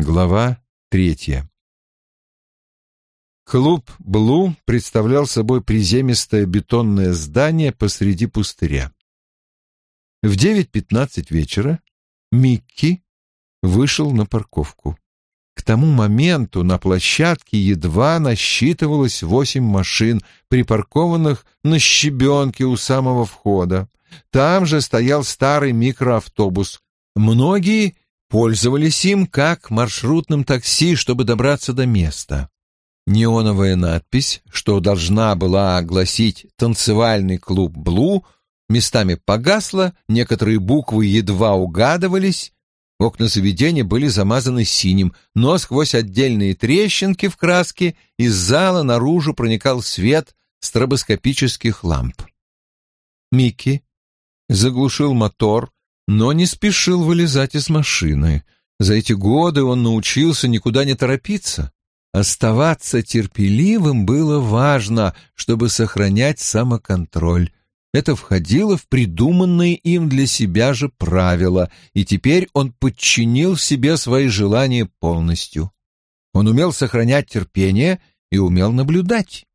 Глава третья. Клуб «Блу» представлял собой приземистое бетонное здание посреди пустыря. В 9.15 вечера Микки вышел на парковку. К тому моменту на площадке едва насчитывалось восемь машин, припаркованных на щебенке у самого входа. Там же стоял старый микроавтобус. Многие пользовались им как маршрутным такси, чтобы добраться до места. Неоновая надпись, что должна была огласить танцевальный клуб «Блу», местами погасла, некоторые буквы едва угадывались, окна заведения были замазаны синим, но сквозь отдельные трещинки в краске из зала наружу проникал свет стробоскопических ламп. Микки заглушил мотор, но не спешил вылезать из машины. За эти годы он научился никуда не торопиться. Оставаться терпеливым было важно, чтобы сохранять самоконтроль. Это входило в придуманные им для себя же правила, и теперь он подчинил себе свои желания полностью. Он умел сохранять терпение и умел наблюдать.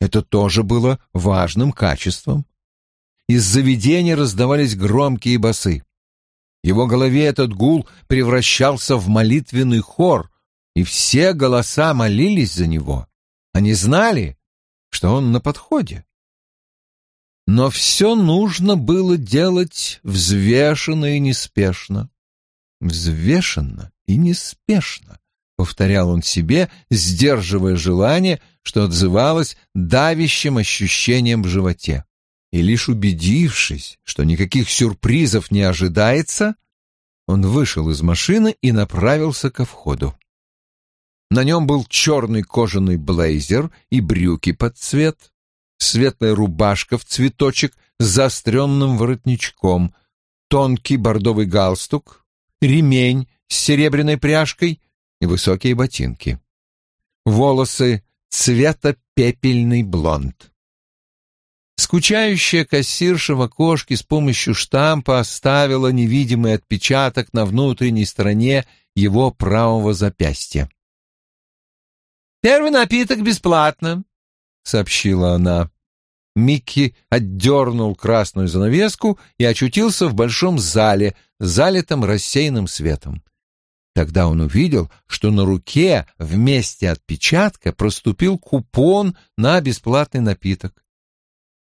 Это тоже было важным качеством. Из заведения раздавались громкие басы. Его голове этот гул превращался в молитвенный хор, и все голоса молились за него. Они знали, что он на подходе. Но все нужно было делать взвешенно и неспешно. Взвешенно и неспешно, повторял он себе, сдерживая желание, что отзывалось давящим ощущением в животе и лишь убедившись, что никаких сюрпризов не ожидается, он вышел из машины и направился ко входу. На нем был черный кожаный блейзер и брюки под цвет, светлая рубашка в цветочек с заостренным воротничком, тонкий бордовый галстук, ремень с серебряной пряжкой и высокие ботинки. Волосы цвета пепельный блонд. Скучающая кассирша в окошке с помощью штампа оставила невидимый отпечаток на внутренней стороне его правого запястья. «Первый напиток бесплатно», — сообщила она. Микки отдернул красную занавеску и очутился в большом зале, залитом рассеянным светом. Тогда он увидел, что на руке вместе отпечатка проступил купон на бесплатный напиток.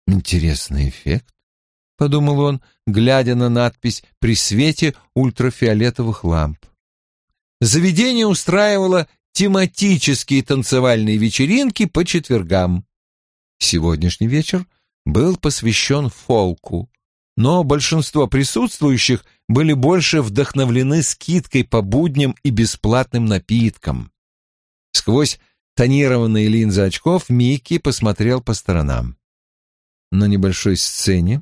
Интересный эффект, — подумал он, глядя на надпись при свете ультрафиолетовых ламп. Заведение устраивало тематические танцевальные вечеринки по четвергам. Сегодняшний вечер был посвящен фолку, но большинство присутствующих были больше вдохновлены скидкой по будням и бесплатным напиткам. Сквозь тонированные линзы очков Микки посмотрел по сторонам. На небольшой сцене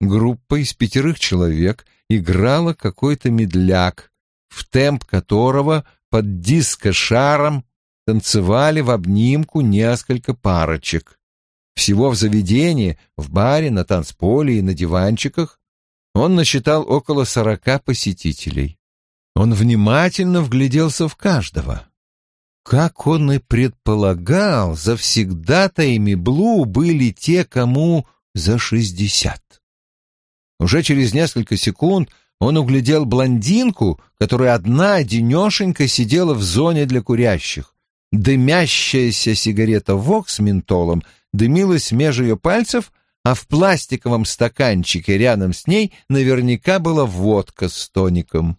группа из пятерых человек играла какой-то медляк, в темп которого под диско-шаром танцевали в обнимку несколько парочек. Всего в заведении, в баре, на танцполе и на диванчиках он насчитал около сорока посетителей. Он внимательно вгляделся в каждого. Как он и предполагал, завсегдатаями Блу были те, кому за шестьдесят. Уже через несколько секунд он углядел блондинку, которая одна денешенька сидела в зоне для курящих. Дымящаяся сигарета «Вок» с ментолом дымилась меж ее пальцев, а в пластиковом стаканчике рядом с ней наверняка была водка с тоником.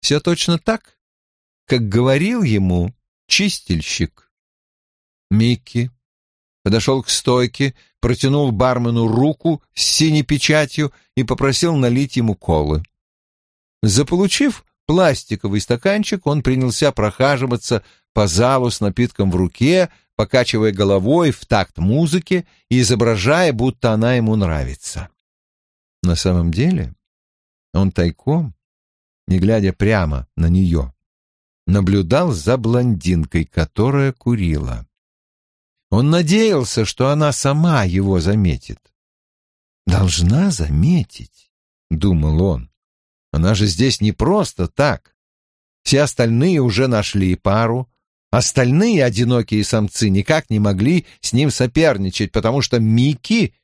Все точно так, как говорил ему чистильщик. Микки подошел к стойке, протянул бармену руку с синей печатью и попросил налить ему колы. Заполучив пластиковый стаканчик, он принялся прохаживаться по залу с напитком в руке, покачивая головой в такт музыки и изображая, будто она ему нравится. На самом деле он тайком, не глядя прямо на нее, наблюдал за блондинкой, которая курила. Он надеялся, что она сама его заметит. «Должна заметить», — думал он. «Она же здесь не просто так. Все остальные уже нашли пару. Остальные одинокие самцы никак не могли с ним соперничать, потому что Микки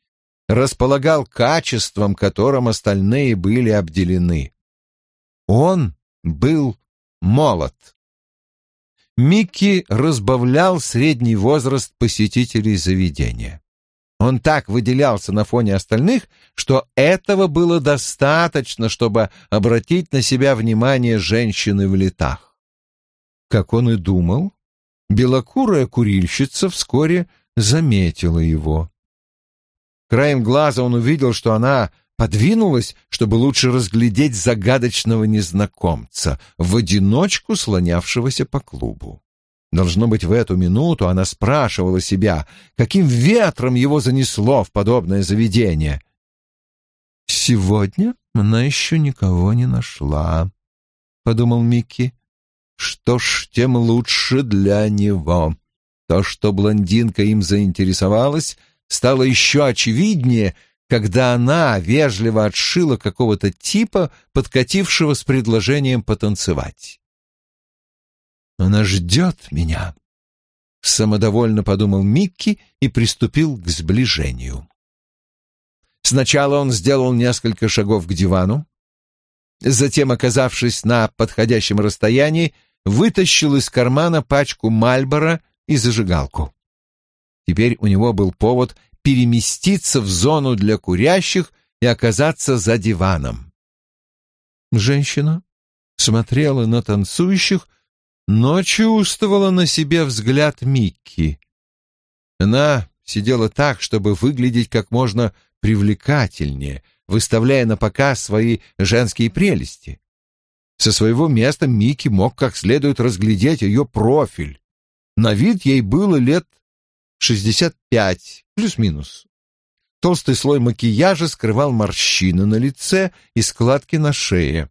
располагал качеством, которым остальные были обделены. Он был молод. Микки разбавлял средний возраст посетителей заведения. Он так выделялся на фоне остальных, что этого было достаточно, чтобы обратить на себя внимание женщины в летах. Как он и думал, белокурая курильщица вскоре заметила его. Краем глаза он увидел, что она подвинулась, чтобы лучше разглядеть загадочного незнакомца, в одиночку слонявшегося по клубу. Должно быть, в эту минуту она спрашивала себя, каким ветром его занесло в подобное заведение. «Сегодня она еще никого не нашла», — подумал Микки. «Что ж, тем лучше для него. То, что блондинка им заинтересовалась, стало еще очевиднее, когда она вежливо отшила какого-то типа, подкатившего с предложением потанцевать. «Она ждет меня», — самодовольно подумал Микки и приступил к сближению. Сначала он сделал несколько шагов к дивану, затем, оказавшись на подходящем расстоянии, вытащил из кармана пачку Мальбора и зажигалку. Теперь у него был повод переместиться в зону для курящих и оказаться за диваном. Женщина смотрела на танцующих, но чувствовала на себе взгляд Микки. Она сидела так, чтобы выглядеть как можно привлекательнее, выставляя на показ свои женские прелести. Со своего места Микки мог как следует разглядеть ее профиль. На вид ей было лет шестьдесят пять, плюс-минус. Толстый слой макияжа скрывал морщины на лице и складки на шее,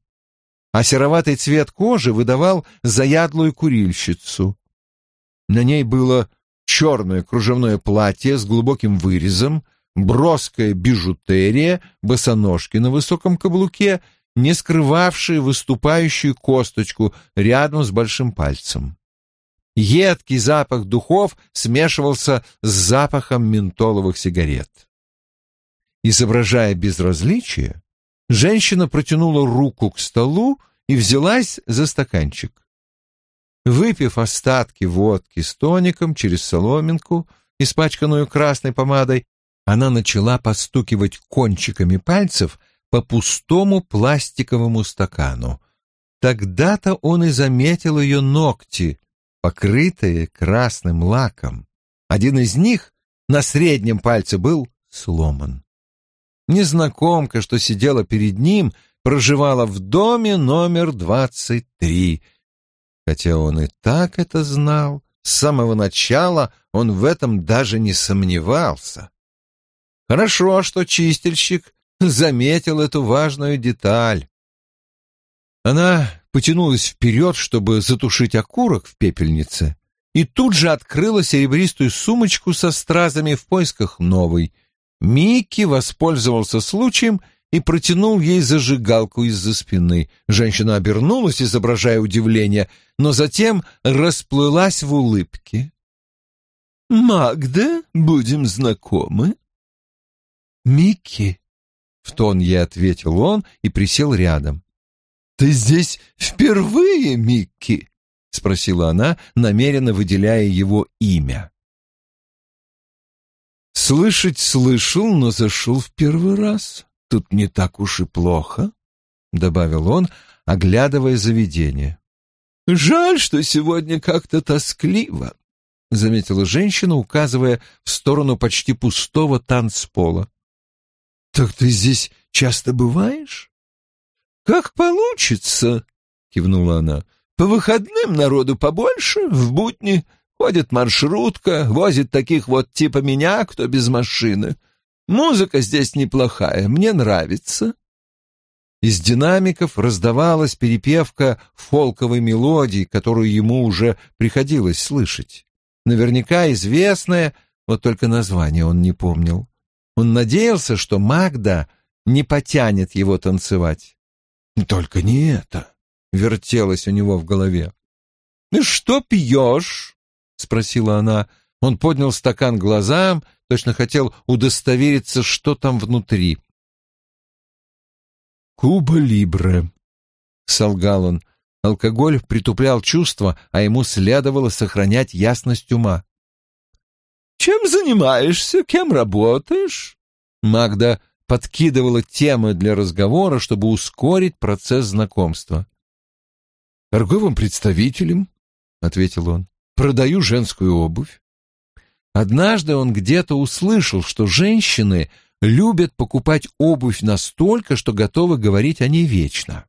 а сероватый цвет кожи выдавал заядлую курильщицу. На ней было черное кружевное платье с глубоким вырезом, броская бижутерия, босоножки на высоком каблуке, не скрывавшие выступающую косточку рядом с большим пальцем. Едкий запах духов смешивался с запахом ментоловых сигарет. Изображая безразличие, женщина протянула руку к столу и взялась за стаканчик. Выпив остатки водки с тоником через соломинку, испачканную красной помадой, она начала постукивать кончиками пальцев по пустому пластиковому стакану. Тогда-то он и заметил ее ногти, покрытые красным лаком. Один из них на среднем пальце был сломан. Незнакомка, что сидела перед ним, проживала в доме номер двадцать три. Хотя он и так это знал, с самого начала он в этом даже не сомневался. Хорошо, что чистильщик заметил эту важную деталь. Она потянулась вперед, чтобы затушить окурок в пепельнице, и тут же открыла серебристую сумочку со стразами в поисках новой. Микки воспользовался случаем и протянул ей зажигалку из-за спины. Женщина обернулась, изображая удивление, но затем расплылась в улыбке. «Магда, будем знакомы?» «Микки», — в тон ей ответил он и присел рядом. «Ты здесь впервые, Микки?» — спросила она, намеренно выделяя его имя. «Слышать слышал, но зашел в первый раз. Тут не так уж и плохо», — добавил он, оглядывая заведение. «Жаль, что сегодня как-то тоскливо», — заметила женщина, указывая в сторону почти пустого танцпола. «Так ты здесь часто бываешь?» «Как получится», — кивнула она. «По выходным народу побольше, в будни ходит маршрутка, возит таких вот типа меня, кто без машины. Музыка здесь неплохая, мне нравится». Из динамиков раздавалась перепевка фолковой мелодии, которую ему уже приходилось слышать. Наверняка известная, вот только название он не помнил. Он надеялся, что Магда не потянет его танцевать. Только не это. вертелось у него в голове. «Ну что пьешь?» — спросила она. Он поднял стакан глазам, точно хотел удостовериться, что там внутри. «Куба Либре», — солгал он. Алкоголь притуплял чувства, а ему следовало сохранять ясность ума. «Чем занимаешься? Кем работаешь?» Магда подкидывала темы для разговора, чтобы ускорить процесс знакомства. «Торговым представителем», — ответил он, — «продаю женскую обувь». Однажды он где-то услышал, что женщины любят покупать обувь настолько, что готовы говорить о ней вечно.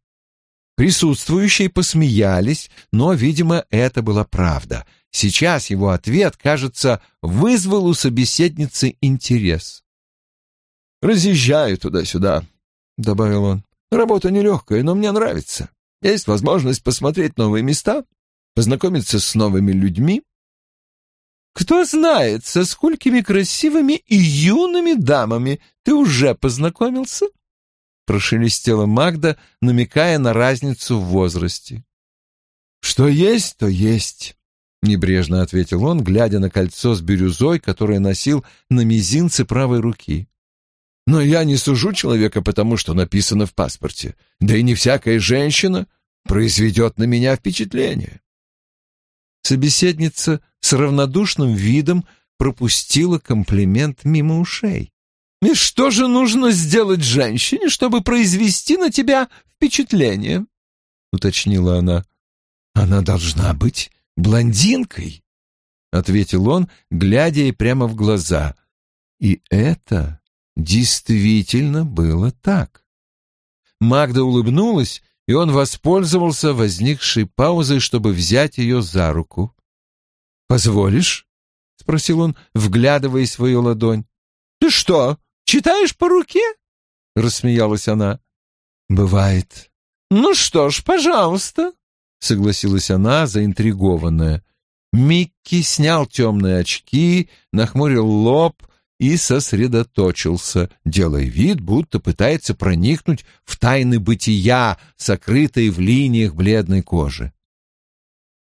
Присутствующие посмеялись, но, видимо, это была правда. Сейчас его ответ, кажется, вызвал у собеседницы интерес. «Разъезжаю туда-сюда», — добавил он. «Работа нелегкая, но мне нравится. Есть возможность посмотреть новые места, познакомиться с новыми людьми. Кто знает, со сколькими красивыми и юными дамами ты уже познакомился?» Прошелестела Магда, намекая на разницу в возрасте. «Что есть, то есть», — небрежно ответил он, глядя на кольцо с бирюзой, которое носил на мизинце правой руки. Но я не сужу человека потому, что написано в паспорте. Да и не всякая женщина произведет на меня впечатление. Собеседница с равнодушным видом пропустила комплимент мимо ушей. «И что же нужно сделать женщине, чтобы произвести на тебя впечатление?» — уточнила она. «Она должна быть блондинкой», — ответил он, глядя ей прямо в глаза. «И это Действительно было так. Магда улыбнулась, и он воспользовался возникшей паузой, чтобы взять ее за руку. «Позволишь?» — спросил он, вглядывая в свою ладонь. «Ты что, читаешь по руке?» — рассмеялась она. «Бывает». «Ну что ж, пожалуйста», — согласилась она, заинтригованная. Микки снял темные очки, нахмурил лоб и сосредоточился, делая вид, будто пытается проникнуть в тайны бытия, сокрытые в линиях бледной кожи.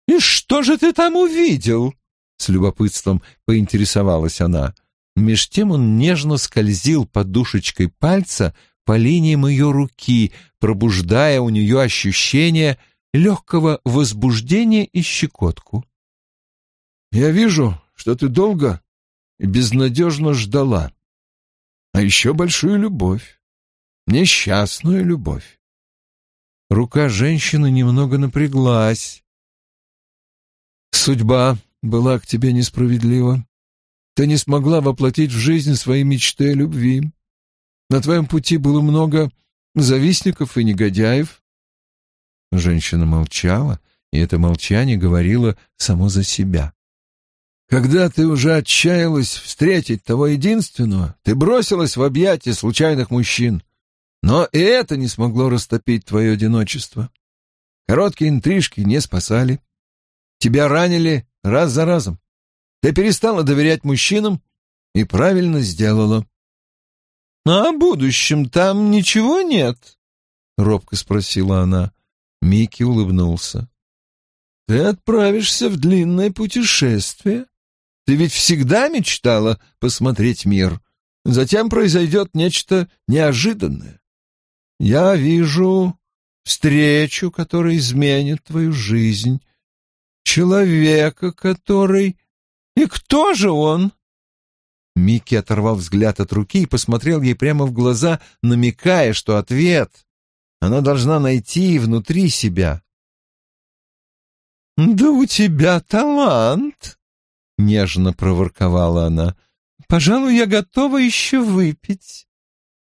«И что же ты там увидел?» — с любопытством поинтересовалась она. Меж тем он нежно скользил подушечкой пальца по линиям ее руки, пробуждая у нее ощущение легкого возбуждения и щекотку. «Я вижу, что ты долго безнадежно ждала. А еще большую любовь, несчастную любовь. Рука женщины немного напряглась. Судьба была к тебе несправедлива. Ты не смогла воплотить в жизнь свои мечты о любви. На твоем пути было много завистников и негодяев. Женщина молчала, и это молчание говорило само за себя. Когда ты уже отчаялась встретить того единственного, ты бросилась в объятия случайных мужчин. Но и это не смогло растопить твое одиночество. Короткие интрижки не спасали. Тебя ранили раз за разом. Ты перестала доверять мужчинам и правильно сделала. — А о будущем там ничего нет? — робко спросила она. Микки улыбнулся. — Ты отправишься в длинное путешествие, ты ведь всегда мечтала посмотреть мир. Затем произойдет нечто неожиданное. Я вижу встречу, которая изменит твою жизнь. Человека, который... И кто же он? Микки оторвал взгляд от руки и посмотрел ей прямо в глаза, намекая, что ответ она должна найти внутри себя. «Да у тебя талант!» Нежно проворковала она. «Пожалуй, я готова еще выпить».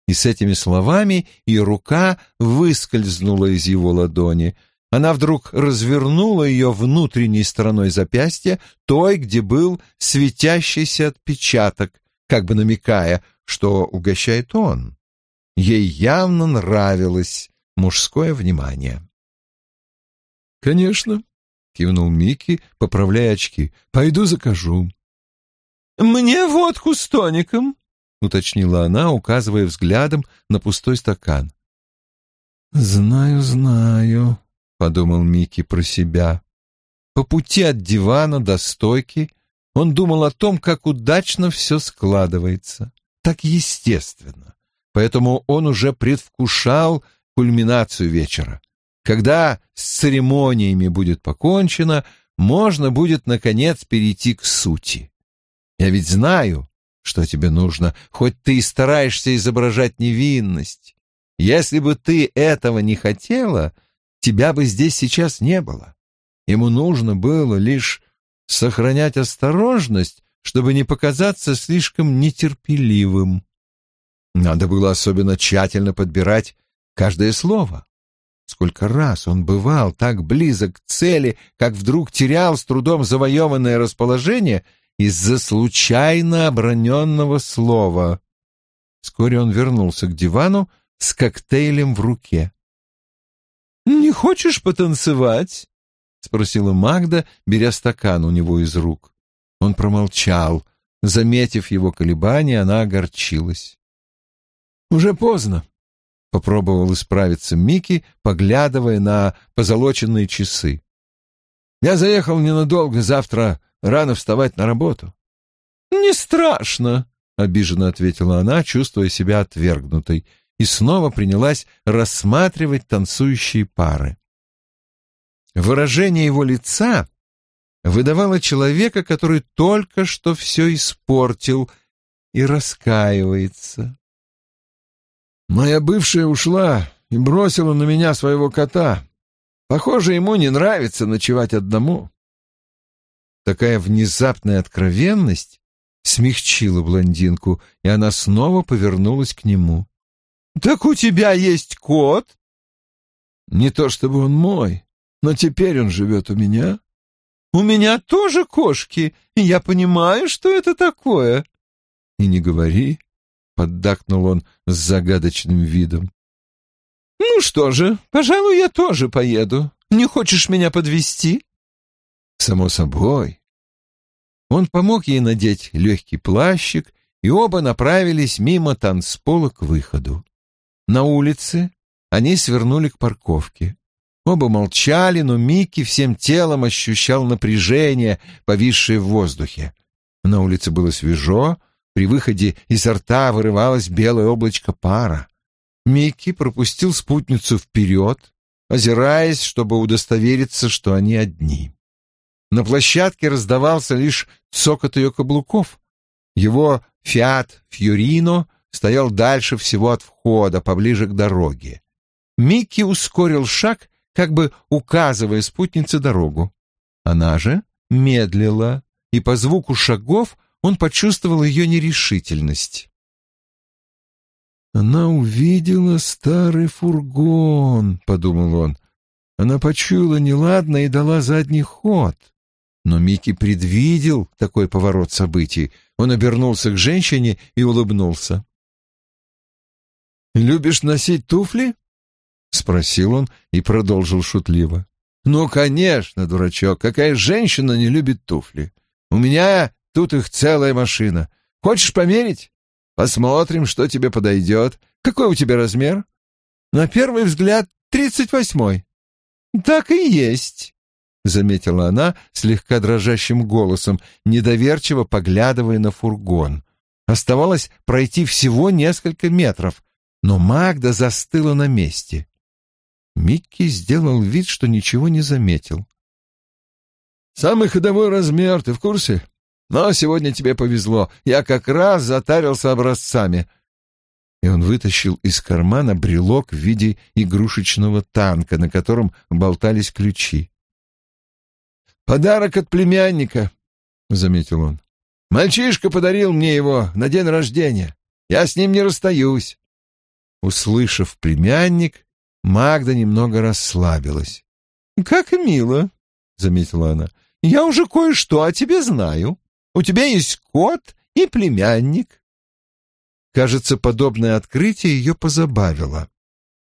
И с этими словами ее рука выскользнула из его ладони. Она вдруг развернула ее внутренней стороной запястья, той, где был светящийся отпечаток, как бы намекая, что угощает он. Ей явно нравилось мужское внимание. «Конечно», кивнул Микки, поправляя очки. Пойду закажу. Мне водку с тоником, уточнила она, указывая взглядом на пустой стакан. Знаю, знаю, — подумал Микки про себя. По пути от дивана до стойки он думал о том, как удачно все складывается, так естественно. Поэтому он уже предвкушал кульминацию вечера. Когда с церемониями будет покончено, можно будет, наконец, перейти к сути. Я ведь знаю, что тебе нужно, хоть ты и стараешься изображать невинность. Если бы ты этого не хотела, тебя бы здесь сейчас не было. Ему нужно было лишь сохранять осторожность, чтобы не показаться слишком нетерпеливым. Надо было особенно тщательно подбирать каждое слово. Сколько раз он бывал так близок к цели, как вдруг терял с трудом завоеванное расположение из-за случайно оброненного слова. Вскоре он вернулся к дивану с коктейлем в руке. «Не хочешь потанцевать?» — спросила Магда, беря стакан у него из рук. Он промолчал. Заметив его колебания, она огорчилась. «Уже поздно», — попробовал исправиться Микки, поглядывая на позолоченные часы. «Я заехал ненадолго, завтра рано вставать на работу». «Не страшно», — обиженно ответила она, чувствуя себя отвергнутой, и снова принялась рассматривать танцующие пары. Выражение его лица выдавало человека, который только что все испортил и раскаивается. «Моя бывшая ушла и бросила на меня своего кота. Похоже, ему не нравится ночевать одному». Такая внезапная откровенность смягчила блондинку, и она снова повернулась к нему. «Так у тебя есть кот?» «Не то чтобы он мой, но теперь он живет у меня. У меня тоже кошки, и я понимаю, что это такое. И не говори, поддакнул он с загадочным видом. Ну что же, пожалуй, я тоже поеду. Не хочешь меня подвести? Само собой. Он помог ей надеть легкий плащик, и оба направились мимо танцпола к выходу. На улице они свернули к парковке. Оба молчали, но Микки всем телом ощущал напряжение, повисшее в воздухе. На улице было свежо, при выходе изо рта вырывалось белое облачко пара. Микки пропустил спутницу вперед, озираясь, чтобы удостовериться, что они одни. На площадке раздавался лишь цокот ее каблуков. Его «Фиат Фьюрино» стоял дальше всего от входа, поближе к дороге. Микки ускорил шаг как бы указывая спутнице дорогу. Она же медлила, и по звуку шагов он почувствовал ее нерешительность. «Она увидела старый фургон», — подумал он. Она почуяла неладно и дала задний ход. Но Микки предвидел такой поворот событий. Он обернулся к женщине и улыбнулся. «Любишь носить туфли?» — спросил он и продолжил шутливо. «Ну, конечно, дурачок, какая женщина не любит туфли? У меня тут их целая машина. Хочешь померить? Посмотрим, что тебе подойдет. Какой у тебя размер?» «На первый взгляд, тридцать восьмой». «Так и есть», — заметила она слегка дрожащим голосом, недоверчиво поглядывая на фургон. Оставалось пройти всего несколько метров, но Магда застыла на месте. Микки сделал вид, что ничего не заметил. «Самый ходовой размер, ты в курсе? Но сегодня тебе повезло. Я как раз затарился образцами». И он вытащил из кармана брелок в виде игрушечного танка, на котором болтались ключи. «Подарок от племянника», — заметил он. «Мальчишка подарил мне его на день рождения. Я с ним не расстаюсь». Услышав племянник, Магда немного расслабилась. «Как мило», — заметила она. «Я уже кое-что о тебе знаю. У тебя есть кот и племянник». Кажется, подобное открытие ее позабавило.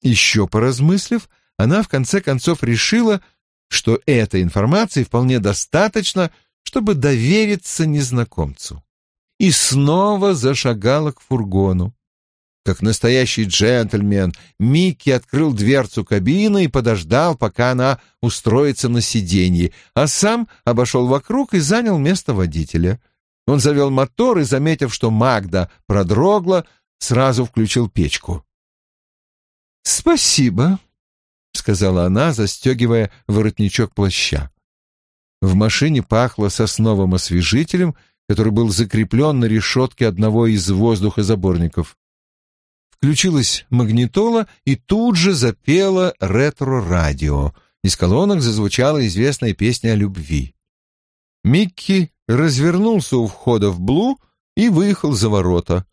Еще поразмыслив, она в конце концов решила, что этой информации вполне достаточно, чтобы довериться незнакомцу. И снова зашагала к фургону. Как настоящий джентльмен, Микки открыл дверцу кабины и подождал, пока она устроится на сиденье, а сам обошел вокруг и занял место водителя. Он завел мотор и, заметив, что Магда продрогла, сразу включил печку. «Спасибо», — сказала она, застегивая воротничок плаща. В машине пахло сосновым освежителем, который был закреплен на решетке одного из воздухозаборников. Включилась магнитола и тут же запела ретро-радио. Из колонок зазвучала известная песня о любви. Микки развернулся у входа в Блу и выехал за ворота.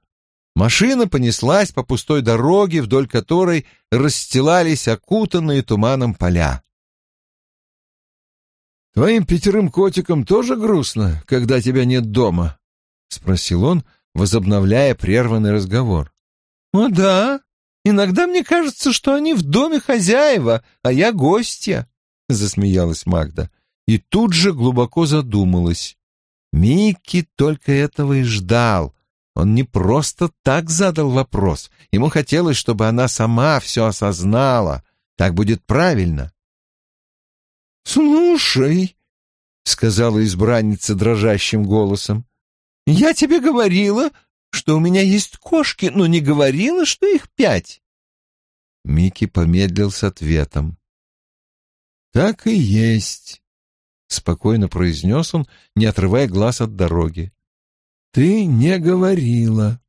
Машина понеслась по пустой дороге, вдоль которой расстилались окутанные туманом поля. «Твоим пятерым котикам тоже грустно, когда тебя нет дома?» — спросил он, возобновляя прерванный разговор. «О да, иногда мне кажется, что они в доме хозяева, а я гостья», — засмеялась Магда. И тут же глубоко задумалась. Микки только этого и ждал. Он не просто так задал вопрос. Ему хотелось, чтобы она сама все осознала. Так будет правильно. «Слушай», — сказала избранница дрожащим голосом, — «я тебе говорила, что у меня есть кошки, но не говорила, что их пять». Микки помедлил с ответом. «Так и есть», — спокойно произнес он, не отрывая глаз от дороги. «Ты не говорила».